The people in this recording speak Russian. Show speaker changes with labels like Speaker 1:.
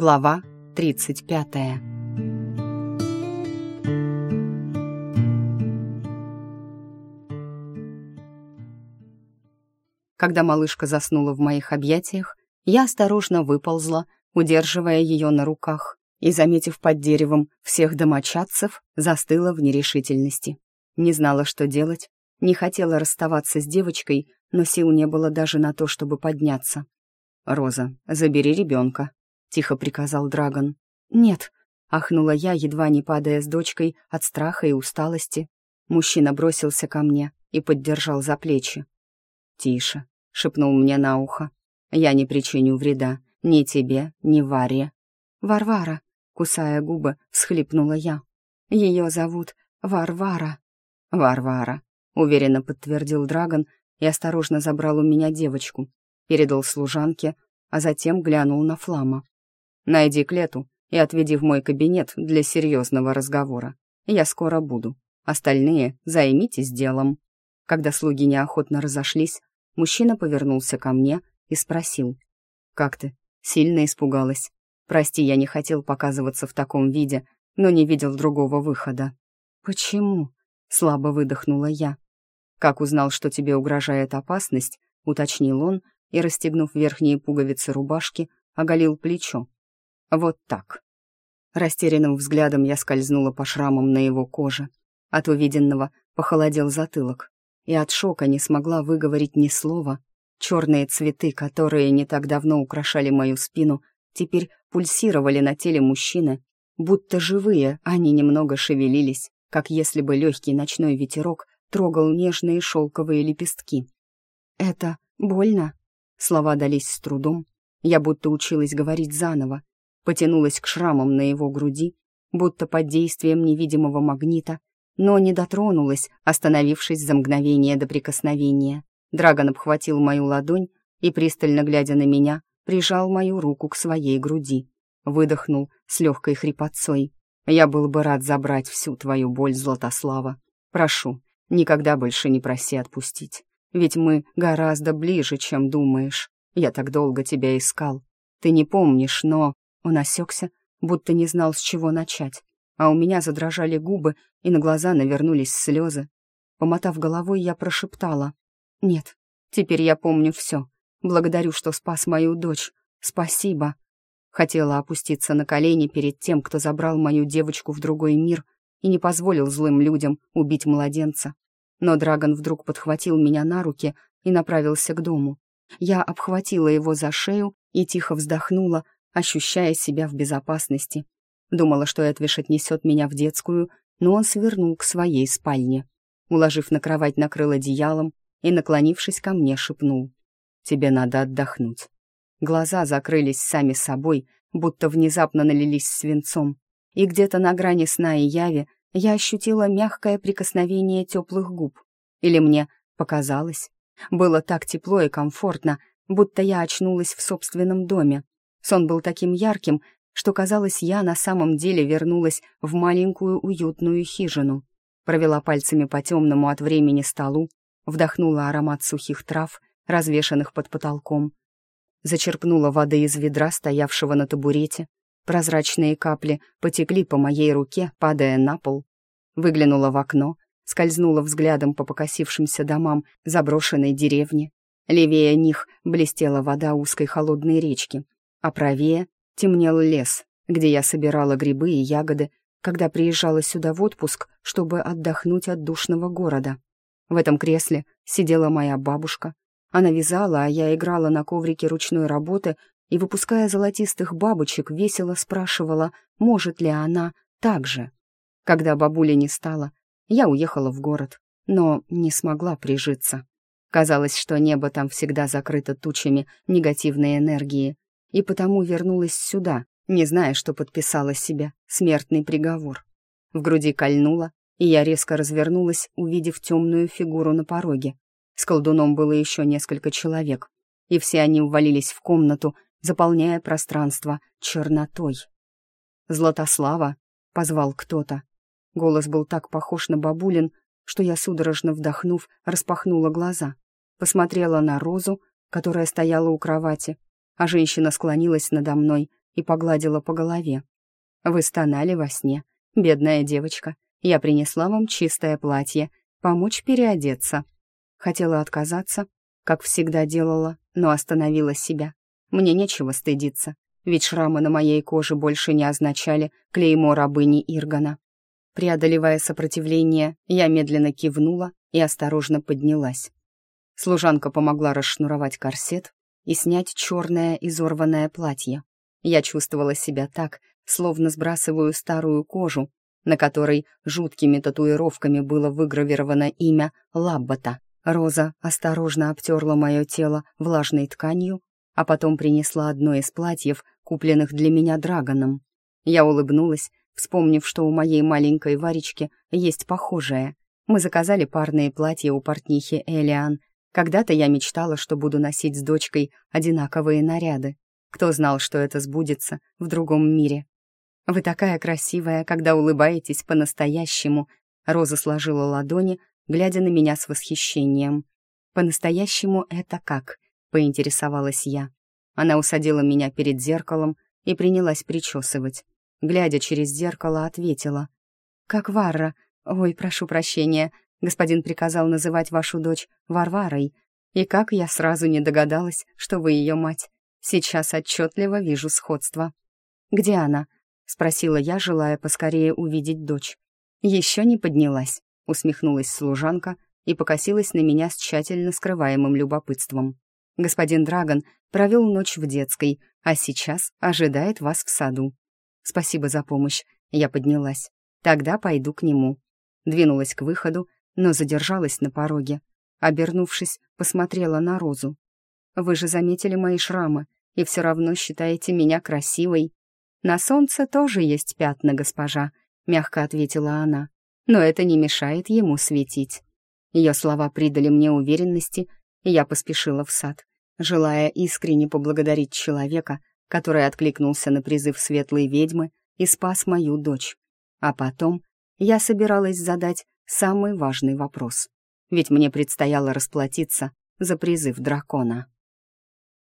Speaker 1: Глава 35 Когда малышка заснула в моих объятиях, я осторожно выползла, удерживая ее на руках, и, заметив под деревом всех домочадцев, застыла в нерешительности. Не знала, что делать, не хотела расставаться с девочкой, но сил не было даже на то, чтобы подняться. «Роза, забери ребенка», — тихо приказал Драгон. «Нет», — ахнула я, едва не падая с дочкой от страха и усталости. Мужчина бросился ко мне и поддержал за плечи. «Тише», — шепнул мне на ухо. «Я не причиню вреда ни тебе, ни Варе». «Варвара», — кусая губы, всхлипнула я. «Ее зовут Варвара». «Варвара», — уверенно подтвердил Драгон и осторожно забрал у меня девочку, передал служанке, а затем глянул на Флама. Найди Клету и отведи в мой кабинет для серьезного разговора. Я скоро буду. Остальные займитесь делом». Когда слуги неохотно разошлись, мужчина повернулся ко мне и спросил. «Как ты? Сильно испугалась? Прости, я не хотел показываться в таком виде, но не видел другого выхода». «Почему?» — слабо выдохнула я. «Как узнал, что тебе угрожает опасность?» — уточнил он и, расстегнув верхние пуговицы рубашки, оголил плечо, вот так. Растерянным взглядом я скользнула по шрамам на его коже. От увиденного похолодел затылок, и от шока не смогла выговорить ни слова. Черные цветы, которые не так давно украшали мою спину, теперь пульсировали на теле мужчины, будто живые, они немного шевелились, как если бы легкий ночной ветерок трогал нежные шелковые лепестки. «Это больно?» Слова дались с трудом. Я будто училась говорить заново, потянулась к шрамам на его груди, будто под действием невидимого магнита, но не дотронулась, остановившись за мгновение до прикосновения. Драгон обхватил мою ладонь и, пристально глядя на меня, прижал мою руку к своей груди. Выдохнул с легкой хрипотцой. «Я был бы рад забрать всю твою боль, Златослава. Прошу, никогда больше не проси отпустить. Ведь мы гораздо ближе, чем думаешь. Я так долго тебя искал. Ты не помнишь, но...» Он осекся, будто не знал, с чего начать, а у меня задрожали губы, и на глаза навернулись слезы. Помотав головой, я прошептала. «Нет, теперь я помню все. Благодарю, что спас мою дочь. Спасибо». Хотела опуститься на колени перед тем, кто забрал мою девочку в другой мир и не позволил злым людям убить младенца. Но Драгон вдруг подхватил меня на руки и направился к дому. Я обхватила его за шею и тихо вздохнула, ощущая себя в безопасности. Думала, что Эдвиш отнесет меня в детскую, но он свернул к своей спальне. Уложив на кровать, накрыл одеялом и, наклонившись ко мне, шепнул. «Тебе надо отдохнуть». Глаза закрылись сами собой, будто внезапно налились свинцом. И где-то на грани сна и яви я ощутила мягкое прикосновение теплых губ. Или мне показалось. Было так тепло и комфортно, будто я очнулась в собственном доме, Сон был таким ярким, что, казалось, я на самом деле вернулась в маленькую уютную хижину. Провела пальцами по темному от времени столу, вдохнула аромат сухих трав, развешанных под потолком. Зачерпнула воды из ведра, стоявшего на табурете. Прозрачные капли потекли по моей руке, падая на пол. Выглянула в окно, скользнула взглядом по покосившимся домам заброшенной деревни. Левее них блестела вода узкой холодной речки, а правее темнел лес, где я собирала грибы и ягоды, когда приезжала сюда в отпуск, чтобы отдохнуть от душного города. В этом кресле сидела моя бабушка. Она вязала, а я играла на коврике ручной работы и, выпуская золотистых бабочек, весело спрашивала, может ли она так же. Когда бабуля не стала, я уехала в город, но не смогла прижиться. Казалось, что небо там всегда закрыто тучами негативной энергии, и потому вернулась сюда, не зная, что подписала себе смертный приговор. В груди кольнуло, и я резко развернулась, увидев темную фигуру на пороге. С колдуном было еще несколько человек, и все они увалились в комнату, заполняя пространство чернотой. «Златослава!» — позвал кто-то. Голос был так похож на бабулин, что я, судорожно вдохнув, распахнула глаза. Посмотрела на Розу, которая стояла у кровати, а женщина склонилась надо мной и погладила по голове. «Вы стонали во сне, бедная девочка. Я принесла вам чистое платье, помочь переодеться». Хотела отказаться, как всегда делала, но остановила себя. Мне нечего стыдиться, ведь шрамы на моей коже больше не означали клеймо рабыни Иргана. Преодолевая сопротивление, я медленно кивнула и осторожно поднялась. Служанка помогла расшнуровать корсет и снять черное изорванное платье. Я чувствовала себя так, словно сбрасываю старую кожу, на которой жуткими татуировками было выгравировано имя Лаббата. Роза осторожно обтерла мое тело влажной тканью, а потом принесла одно из платьев, купленных для меня Драгоном. Я улыбнулась, вспомнив, что у моей маленькой Варечки есть похожее. Мы заказали парные платья у портнихи Элиан. Когда-то я мечтала, что буду носить с дочкой одинаковые наряды. Кто знал, что это сбудется в другом мире? «Вы такая красивая, когда улыбаетесь по-настоящему», Роза сложила ладони, глядя на меня с восхищением. «По-настоящему это как?» — поинтересовалась я. Она усадила меня перед зеркалом и принялась причесывать. Глядя через зеркало, ответила. «Как Варра. Ой, прошу прощения. Господин приказал называть вашу дочь Варварой. И как я сразу не догадалась, что вы ее мать. Сейчас отчетливо вижу сходство». «Где она?» — спросила я, желая поскорее увидеть дочь. «Еще не поднялась», — усмехнулась служанка и покосилась на меня с тщательно скрываемым любопытством. «Господин Драгон провел ночь в детской, а сейчас ожидает вас в саду. Спасибо за помощь. Я поднялась. Тогда пойду к нему. Двинулась к выходу, но задержалась на пороге. Обернувшись, посмотрела на Розу. «Вы же заметили мои шрамы и все равно считаете меня красивой». «На солнце тоже есть пятна, госпожа», — мягко ответила она. «Но это не мешает ему светить». Ее слова придали мне уверенности, и я поспешила в сад, желая искренне поблагодарить человека, который откликнулся на призыв светлой ведьмы и спас мою дочь. А потом я собиралась задать самый важный вопрос. Ведь мне предстояло расплатиться за призыв дракона.